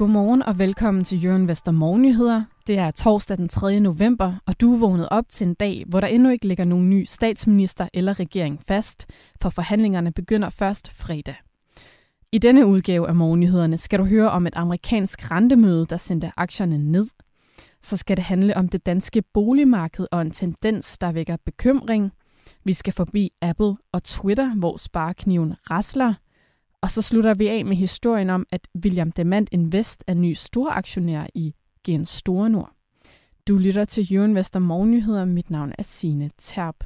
Godmorgen og velkommen til Jørgen Vester Morgennyheder. Det er torsdag den 3. november, og du er vågnet op til en dag, hvor der endnu ikke ligger nogen ny statsminister eller regering fast, for forhandlingerne begynder først fredag. I denne udgave af Morgennyhederne skal du høre om et amerikansk rentemøde, der sendte aktierne ned. Så skal det handle om det danske boligmarked og en tendens, der vækker bekymring. Vi skal forbi Apple og Twitter, hvor sparekniven rasler – og så slutter vi af med historien om, at William Demand Invest er ny storaktionær i Gen Store Nord. Du lytter til Jørgen Vester Morgennyheder. Mit navn er Sine Terp.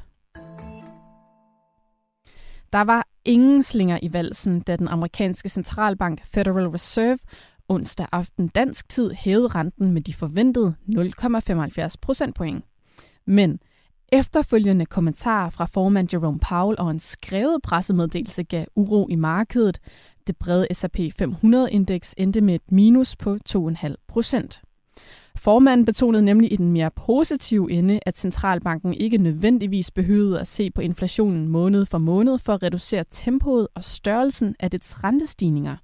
Der var ingen slinger i valsen, da den amerikanske centralbank Federal Reserve onsdag aften dansk tid hævede renten med de forventede 0,75 procentpoint. Men Efterfølgende kommentarer fra formand Jerome Powell og en skrevet pressemeddelelse gav uro i markedet. Det brede S&P 500-indeks endte med et minus på 2,5 procent. Formanden betonede nemlig i den mere positive ende, at centralbanken ikke nødvendigvis behøvede at se på inflationen måned for måned for at reducere tempoet og størrelsen af dets rentestigninger.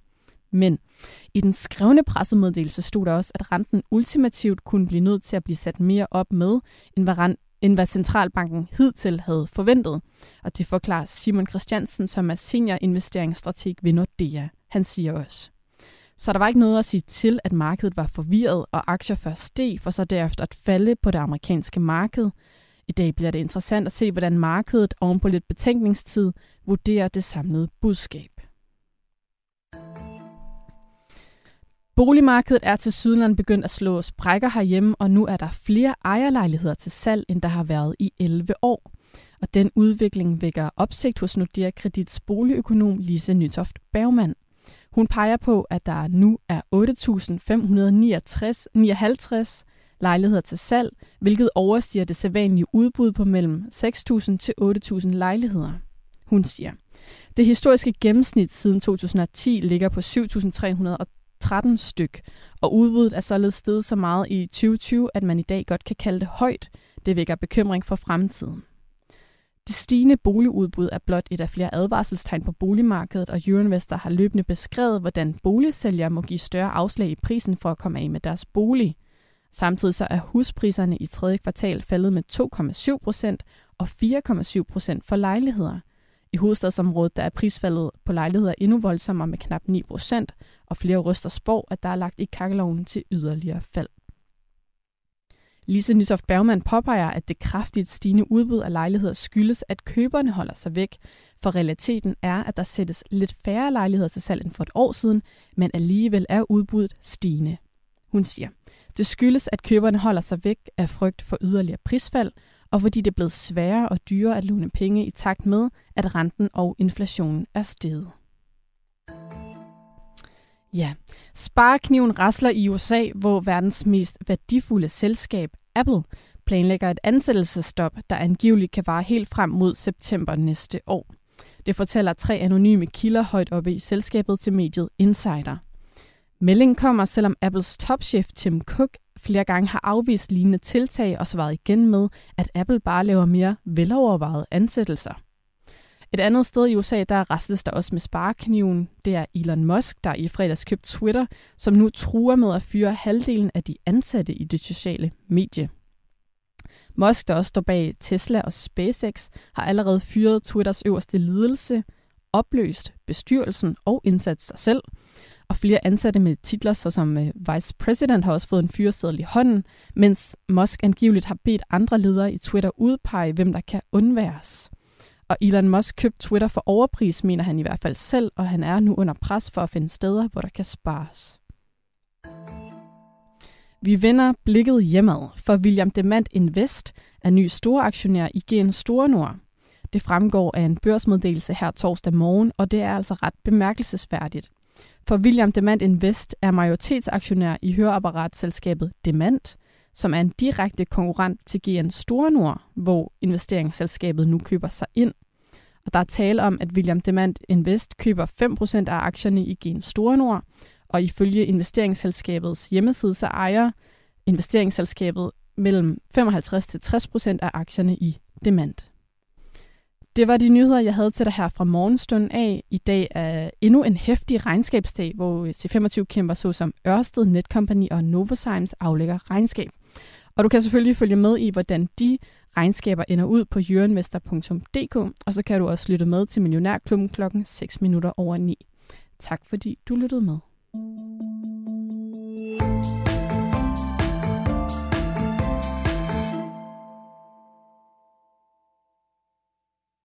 Men i den skrevne pressemeddelelse stod der også, at renten ultimativt kunne blive nødt til at blive sat mere op med, end hvad end hvad centralbanken hidtil havde forventet. Og det forklarer Simon Christiansen, som er senior investeringsstrateg ved Nordea. Han siger også. Så der var ikke noget at sige til, at markedet var forvirret, og aktier først steg, for så derefter at falde på det amerikanske marked. I dag bliver det interessant at se, hvordan markedet oven på lidt betænkningstid vurderer det samlede budskab. Boligmarkedet er til Sydland begyndt at slå sprækker herhjemme, og nu er der flere ejerlejligheder til salg, end der har været i 11 år. Og den udvikling vækker opsigt hos Nordea Kredits boligøkonom Lise Nytoft Bergmann. Hun peger på, at der nu er 8.559 lejligheder til salg, hvilket overstiger det sædvanlige udbud på mellem 6.000 til 8.000 lejligheder. Hun siger, det historiske gennemsnit siden 2010 ligger på 7.300 13 styk, og udbuddet er således steget så meget i 2020, at man i dag godt kan kalde det højt. Det vækker bekymring for fremtiden. Det stigende boligudbud er blot et af flere advarselstegn på boligmarkedet, og Euroinvestor har løbende beskrevet, hvordan boligsælgere må give større afslag i prisen for at komme af med deres bolig. Samtidig så er huspriserne i tredje kvartal faldet med 2,7 procent og 4,7 procent for lejligheder. I hovedstadsområdet der er prisfaldet på lejligheder endnu voldsommere med knap 9 procent, og flere ryster spår, at der er lagt i kakkeloven til yderligere fald. Lise Nysoft Bergman påpeger, at det kraftigt stigende udbud af lejligheder skyldes, at køberne holder sig væk, for realiteten er, at der sættes lidt færre lejligheder til salg end for et år siden, men alligevel er udbuddet stigende. Hun siger, det skyldes, at køberne holder sig væk af frygt for yderligere prisfald, og fordi det er blevet sværere og dyrere at låne penge i takt med, at renten og inflationen er steget. Ja, sparekniven rasler i USA, hvor verdens mest værdifulde selskab, Apple, planlægger et ansættelsestop, der angiveligt kan vare helt frem mod september næste år. Det fortæller tre anonyme kilder højt oppe i selskabet til mediet Insider. Meldingen kommer, selvom Apples topchef Tim Cook flere gange har afvist lignende tiltag og svaret igen med, at Apple bare laver mere velovervejede ansættelser. Et andet sted i USA, der restes der også med sparekniven. Det er Elon Musk, der i fredags købte Twitter, som nu truer med at fyre halvdelen af de ansatte i det sociale medie. Musk, der også står bag Tesla og SpaceX, har allerede fyret Twitters øverste ledelse, opløst bestyrelsen og indsat sig selv. Og flere ansatte med titler såsom øh, Vice President har også fået en fyreseddel i hånden, mens Musk angiveligt har bedt andre ledere i Twitter udpege, hvem der kan undværes. Og Elon Musk købte Twitter for overpris, mener han i hvert fald selv, og han er nu under pres for at finde steder, hvor der kan spares. Vi vender blikket hjemad, for William Demant Invest er ny storaktionær i Gen Store Nord. Det fremgår af en børsmeddelelse her torsdag morgen, og det er altså ret bemærkelsesværdigt. For William Demant Invest er majoritetsaktionær i høreapparatselskabet Demant, som er en direkte konkurrent til GN Store Nord, hvor investeringsselskabet nu køber sig ind. Og der er tale om, at William Demant Invest køber 5% af aktierne i GN Store Nord, og ifølge investeringsselskabets hjemmeside, så ejer investeringsselskabet mellem 55-60% af aktierne i Demant. Det var de nyheder, jeg havde til dig her fra morgenstunden af. I dag er endnu en hæftig regnskabsdag, hvor C25 kæmper såsom Ørsted, Netcompany og Novozymes aflægger regnskab. Og du kan selvfølgelig følge med i, hvordan de regnskaber ender ud på jørenvester.dk, og så kan du også lytte med til Millionærklubben klokken 6 minutter over 9. Tak fordi du lyttede med.